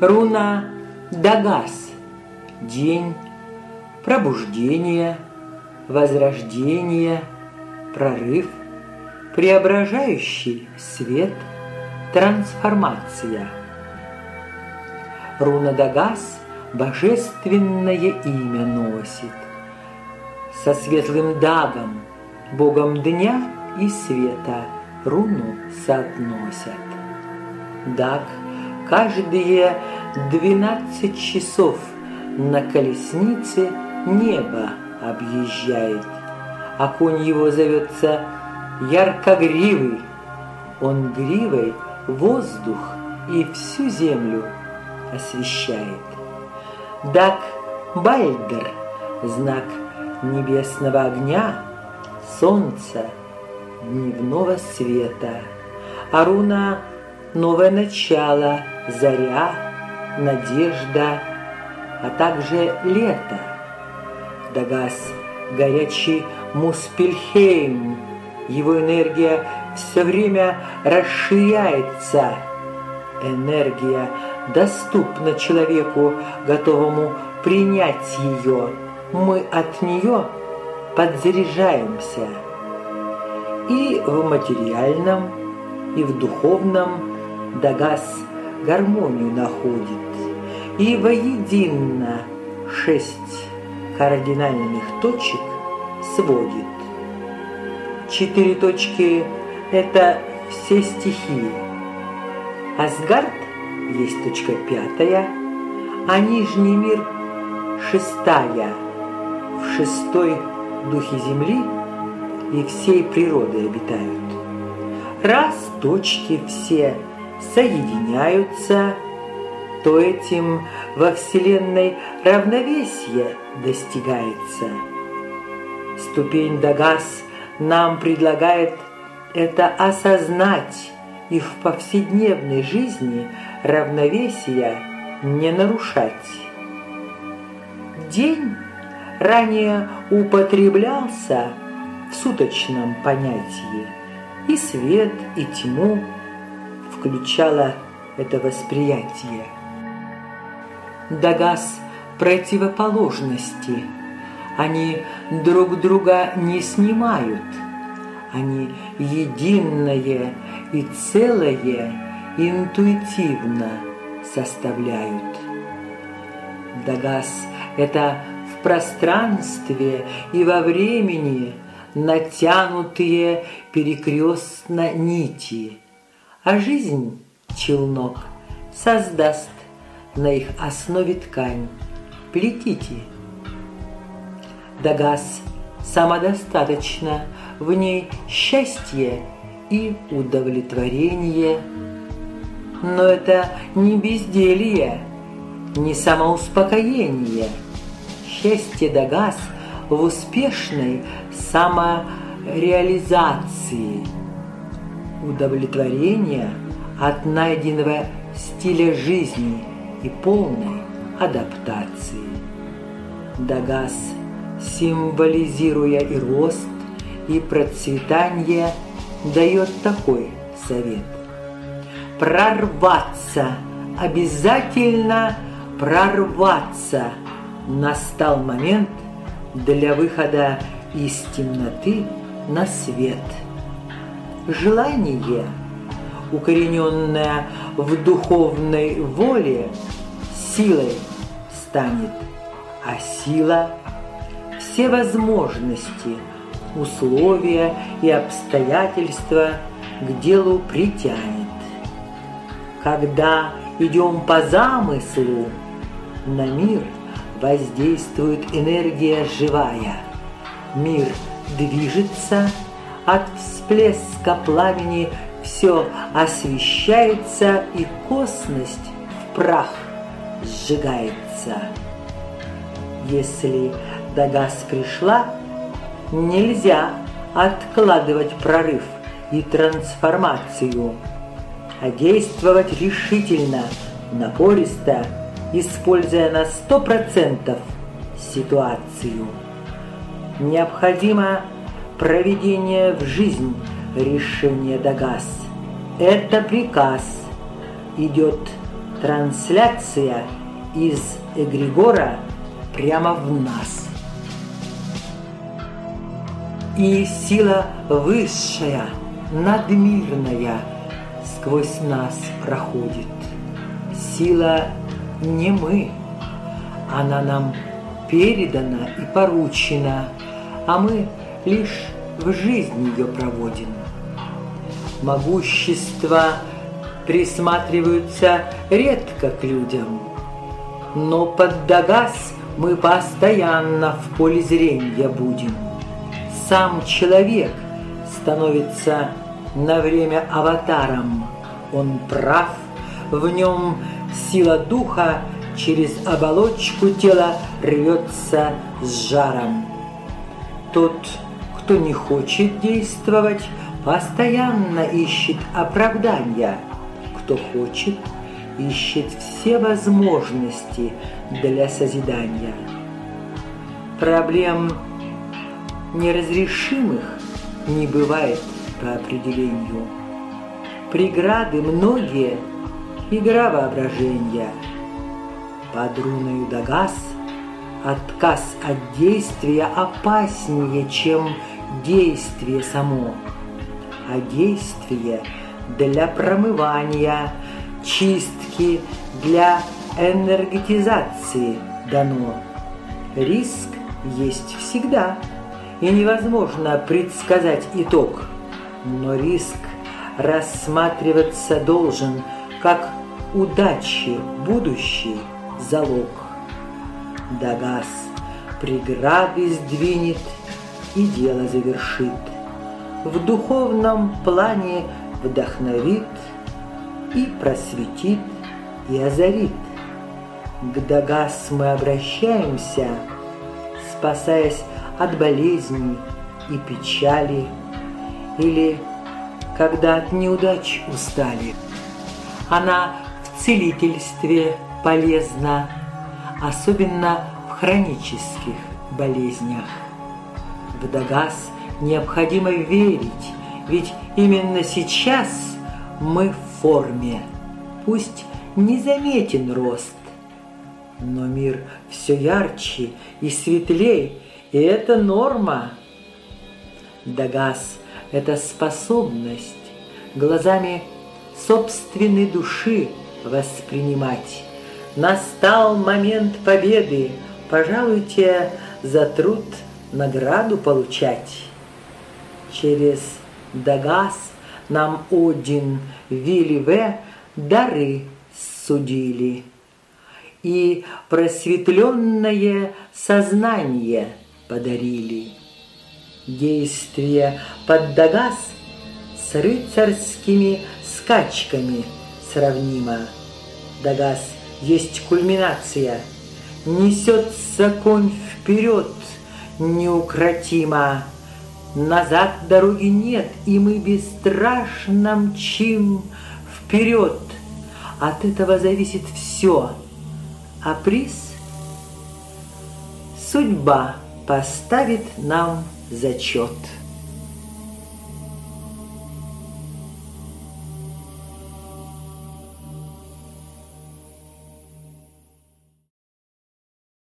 Руна Дагас. День пробуждения, возрождения, прорыв, преображающий свет, трансформация. Руна Дагас божественное имя носит. Со светлым Дагом, богом дня и света, руну соотносят. Даг – каждые двенадцать часов на колеснице небо объезжает, а конь его зовется яркогривый. Он гривой воздух и всю землю освещает. Дак Бальдер – знак небесного огня, солнца, дневного света. Аруна – новое начало – заря, надежда, а также лето. Дагас – горячий Муспельхейм, его энергия все время расширяется. Энергия доступна человеку, готовому принять ее. Мы от нее подзаряжаемся. И в материальном, и в духовном Дагас гармонию находит и воедино шесть кардинальных точек сводит. Четыре точки – это все стихии. Асгард есть точка пятая, а Нижний мир – шестая. В шестой духе Земли и всей природы обитают. Раз точки все – соединяются, то этим во Вселенной равновесие достигается. Ступень Дагас нам предлагает это осознать и в повседневной жизни равновесия не нарушать. День ранее употреблялся в суточном понятии и свет, и тьму – включало это восприятие. Дагас противоположности. Они друг друга не снимают. Они единое и целое интуитивно составляют. Дагас – это в пространстве и во времени натянутые перекрестно нити – а жизнь челнок создаст на их основе ткань. Плетите. Дагас самодостаточно, в ней счастье и удовлетворение. Но это не безделье, не самоуспокоение. Счастье Дагас в успешной самореализации – удовлетворения от найденного стиля жизни и полной адаптации. Дагас, символизируя и рост, и процветание, дает такой совет. Прорваться, обязательно прорваться. Настал момент для выхода из темноты на свет – желание, укорененное в духовной воле, силой станет, а сила – все возможности, условия и обстоятельства к делу притянет. Когда идем по замыслу, на мир воздействует энергия живая. Мир движется – от всплеска пламени все освещается, и косность в прах сжигается. Если Дагас пришла, нельзя откладывать прорыв и трансформацию, а действовать решительно, напористо, используя на сто процентов ситуацию. Необходимо проведение в жизнь решения Дагас. Это приказ идет Трансляция из эгрегора прямо в нас. И сила высшая, надмирная сквозь нас проходит. Сила не мы, она нам передана и поручена, а мы лишь в жизни ее проводим. Могущество присматриваются редко к людям, но под Дагас мы постоянно в поле зрения будем. Сам человек становится на время аватаром. Он прав, в нем сила духа через оболочку тела рвется с жаром. Тот, кто не хочет действовать, постоянно ищет оправдания. Кто хочет, ищет все возможности для созидания. Проблем неразрешимых не бывает по определению. Преграды многие – игра воображения. Под руною Дагас отказ от действия опаснее, чем действие само. А действие для промывания, чистки, для энергетизации дано. Риск есть всегда, и невозможно предсказать итог – но риск рассматриваться должен как удачи будущий залог. Дагас преграды сдвинет и дело завершит. В духовном плане вдохновит и просветит и озарит. К Дагас мы обращаемся, спасаясь от болезней и печали, или когда от неудач устали. Она в целительстве полезна, особенно в хронических болезнях. В Дагас необходимо верить, ведь именно сейчас мы в форме. Пусть незаметен рост, но мир все ярче и светлее, и это норма. Дагас это способность глазами собственной души воспринимать. Настал момент победы, пожалуйте за труд награду получать. Через Дагас нам Один Виливе дары судили. И просветленное сознание подарили действие под Дагас с рыцарскими скачками сравнимо. Дагас есть кульминация, несется конь вперед неукротимо. Назад дороги нет, и мы бесстрашно мчим вперед. От этого зависит все, а приз — судьба поставит нам зачет.